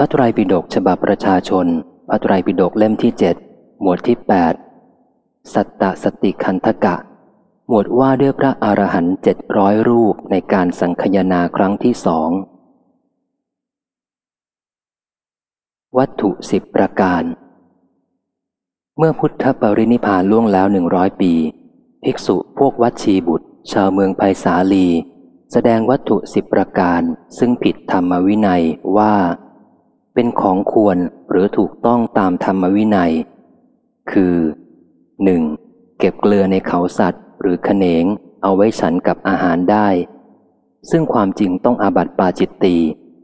พระไตรปิฎกฉบับประชาชน พระไตรปิฎกเล่มที่เจ็ดหมวดที่แปดสัตตสติคันธกะ หมวดว่าด้วยพระอรหันต์เจ็ดร้อยรูปในการสังคยนาครั้งที่สองวัตถุสิบประการ เมื่อพุทธปรินิพานล่วงแล้วหนึ่งร้อยปี ภิกษุพวกวัดชีบุตร ชาวเมืองไผ่สาลี แสดงวัตถุสิบประการ ซึ่งผิดธรรมวินัยว่า เป็นของควรหรือถูกต้องตามธรรมวินัย คือ 1. เก็บเกลือในเขาสัตว์ หรือขเนง เอาไว้ฉันกับอาหารได้ ซึ่งความจริงต้องอาบัติปาจิตตี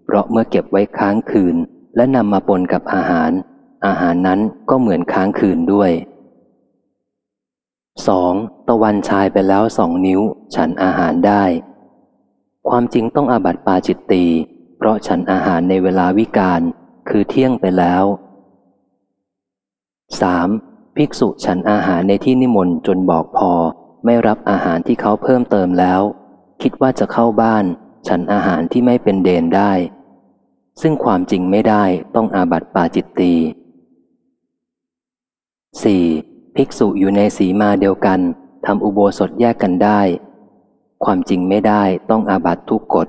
เพราะเมื่อเก็บไว้ค้างคืน และนำมาปนกับอาหาร อาหารนั้นก็เหมือนค้างคืนด้วย 2. ตะวันชายไปแล้วสองนิ้ว ฉันอาหารได้ ความจริงต้องอาบัติปาจิตตีเพราะฉันอาหารในเวลาวิกาล คือเที่ยงไปแล้ว 3. ภิกษุฉันอาหารในที่นิมนต์จนบอกพอ ไม่รับอาหารที่เขาเพิ่มเติมแล้ว คิดว่าจะเข้าบ้าน ฉันอาหารที่ไม่เป็นเดนได้ ซึ่งความจริงไม่ได้ต้องอาบัติปาจิตตี 4. ภิกษุอยู่ในสีมาเดียวกันทำอุโบสถแยกกันได้ ความจริงไม่ได้ต้องอาบัติทุกกฎ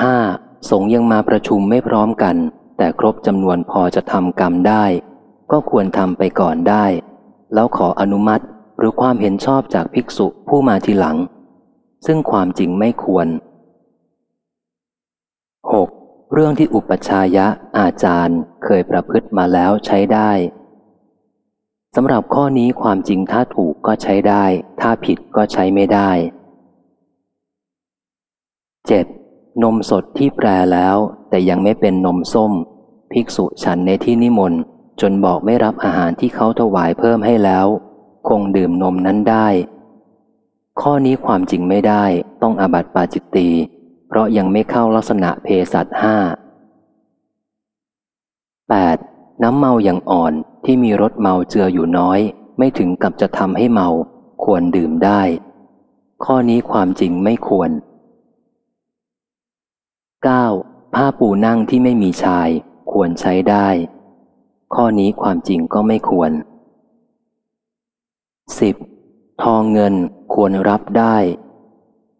5. สงยังมาประชุมไม่พร้อมกัน แต่ครบจำนวนพอจะทำกรรมได้ ก็ควรทำไปก่อนได้ แล้วขออนุมัติหรือความเห็นชอบจากภิกษุผู้มาทีหลัง ซึ่งความจริงไม่ควร 6. เรื่องที่อุปชายะอาจารย์เคยประพฤติมาแล้วใช้ได้สำหรับข้อนี้ความจริงถ้าถูกก็ใช้ได้ ถ้าผิดก็ใช้ไม่ได้ 7. นมสดที่แปรแล้วแต่ยังไม่เป็นนมส้ม ภิกษุฉันในที่นิมนต์ จนบอกไม่รับอาหารที่เขาถวายเพิ่มให้แล้ว คงดื่มนมนั้นได้ ข้อนี้ความจริงไม่ได้ต้องอาบัติปาจิตตีเพราะยังไม่เข้าลักษณะเพสัตห้า 8. น้ำเมาอย่างอ่อนที่มีรสเมาเจืออยู่น้อย ไม่ถึงกับจะทำให้เมา ควรดื่มได้ ข้อนี้ความจริงไม่ควร 9. ผ้าปูนั่งที่ไม่มีชายควรใช้ได้ ข้อนี้ความจริงก็ไม่ควร 10. ทองเงินควรรับได้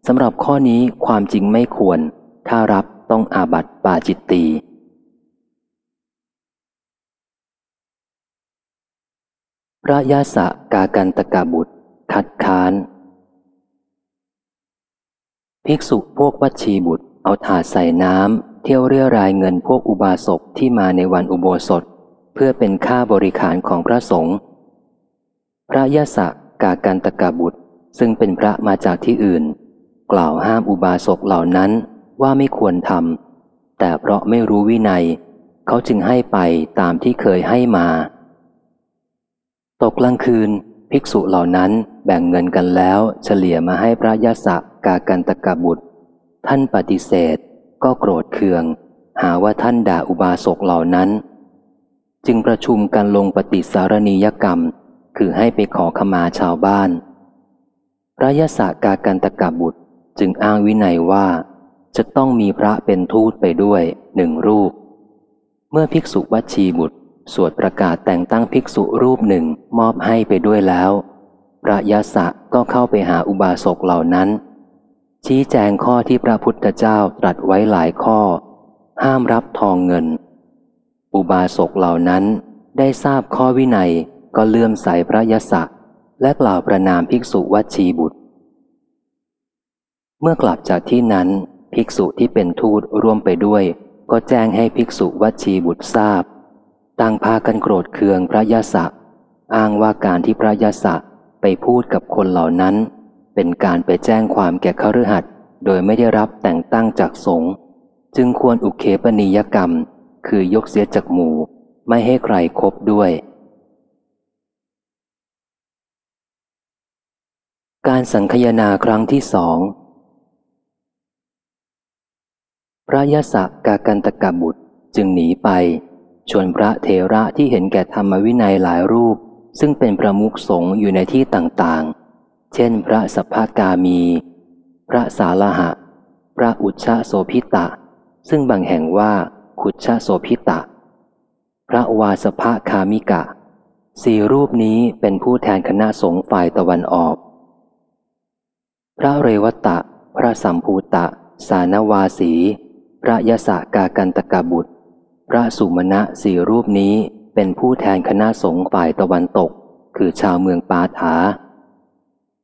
สำหรับข้อนี้ความจริงไม่ควร ถ้ารับต้องอาบัติปาจิตตีพระยาสะกากันตกาบุตร คัดค้าน ภิกษุพวกวัชีบุตร เอาถาดใส่น้ำเที่ยวเรียรายเงินพวกอุบาสกที่มาในวันอุโบสถ เพื่อเป็นค่าบริขารของพระสงฆ์พระยาสะกากันตกาบุตร ซึ่งเป็นพระมาจากที่อื่น กล่าวห้ามอุบาสกเหล่านั้นว่าไม่ควรทำแต่เพราะไม่รู้วินัย เขาจึงให้ไปตามที่เคยให้มา ตกกลางคืน ภิกษุเหล่านั้นแบ่งเงินกันแล้ว เฉลี่ยมาให้พระยาศกากันตกบุตร ท่านปฏิเสธ ก็โกรธเคือง หาว่าท่านด่าอุบาสกเหล่านั้น จึงประชุมกันลงปฏิสารณียกรรม คือให้ไปขอขมาชาวบ้าน พระยาศกากันตกบุตรจึงอ้างวินัยว่า จะต้องมีพระเป็นทูตไปด้วยหนึ่งรูป เมื่อภิกษุวัชีบุตร สวดประกาศแต่งตั้งภิกษุรูปหนึ่งมอบให้ไปด้วยแล้ว พระยาศะก็เข้าไปหาอุบาสกเหล่านั้น ชี้แจงข้อที่พระพุทธเจ้าตรัสไว้หลายข้อ ห้ามรับทองเงิน อุบาสกเหล่านั้นได้ทราบข้อวินัยก็เลื่อมใสพระยศและกล่าวประนามภิกษุวัชีบุตร เมื่อกลับจากที่นั้น ภิกษุที่เป็นทูตร่วมไปด้วย ก็แจ้งให้ภิกษุวัชีบุตรทราบ ต่างพากันโกรธเคืองพระยศอ้างว่าการที่พระยศไปพูดกับคนเหล่านั้น เป็นการไปแจ้งความแก่ขรือหัดโดยไม่ได้รับแต่งตั้งจากสงฆ์จึงควรอุเคปนิยกรรม คือยกเสียจากหมู่ ไม่ให้ใครครบด้วย การสังคยนาครั้งที่สองพระยศกากันตกบุตรจึงหนีไป ชวนพระเทระที่เห็นแก่ธรรมวินัยหลายรูป ซึ่งเป็นประมุขสงฆ์อยู่ในที่ต่างๆ เช่น พระสัพพากามี พระสาลหะ พระอุชชโสพิตะ ซึ่งบางแห่งว่าขุชโสพิตะ พระวาสภคามิกะ สี่รูปนี้เป็นผู้แทนคณะสงฆ์ฝ่ายตะวันออก พระเรวตะ พระสัมภูตะ สานวาสี พระยศกากันตกบุตร พระสุมาณะสี่รูปนี้เป็นผู้แทนคณะสงฆ์ฝ่ายตะวันตก คือชาวเมืองปาถา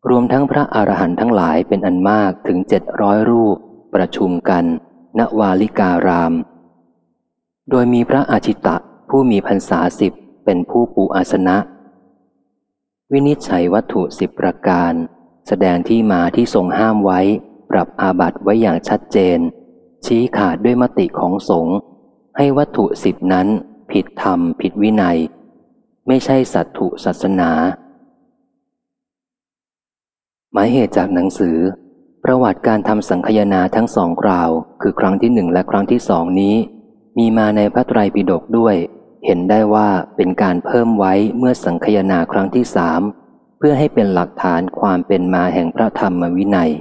รวมทั้งพระอรหันต์ทั้งหลายเป็นอันมากถึงเจ็ดร้อยรูป ประชุมกัน ณวาลิการาม โดยมีพระอาชิตะผู้มีพรรษาสิบเป็นผู้ปูอาสนะ วินิจฉัยวัตถุสิบประการ แสดงที่มาที่ทรงห้ามไว้ ปรับอาบัติไว้อย่างชัดเจน ชี้ขาดด้วยมติของสงฆ์ให้วัตถุสิบนั้น ผิดธรรมผิดวินัย ไม่ใช่สัตถุศาสนา หมายเหตุจากหนังสือ ประวัติการทำสังคยนาทั้งสองกล่าว คือครั้งที่หนึ่งและครั้งที่สองนี้ มีมาในพระไตรปิฎกด้วย เห็นได้ว่าเป็นการเพิ่มไว้เมื่อสังคยนาครั้งที่สามเพื่อให้เป็นหลักฐานความเป็นมาแห่งพระธรรมวินัย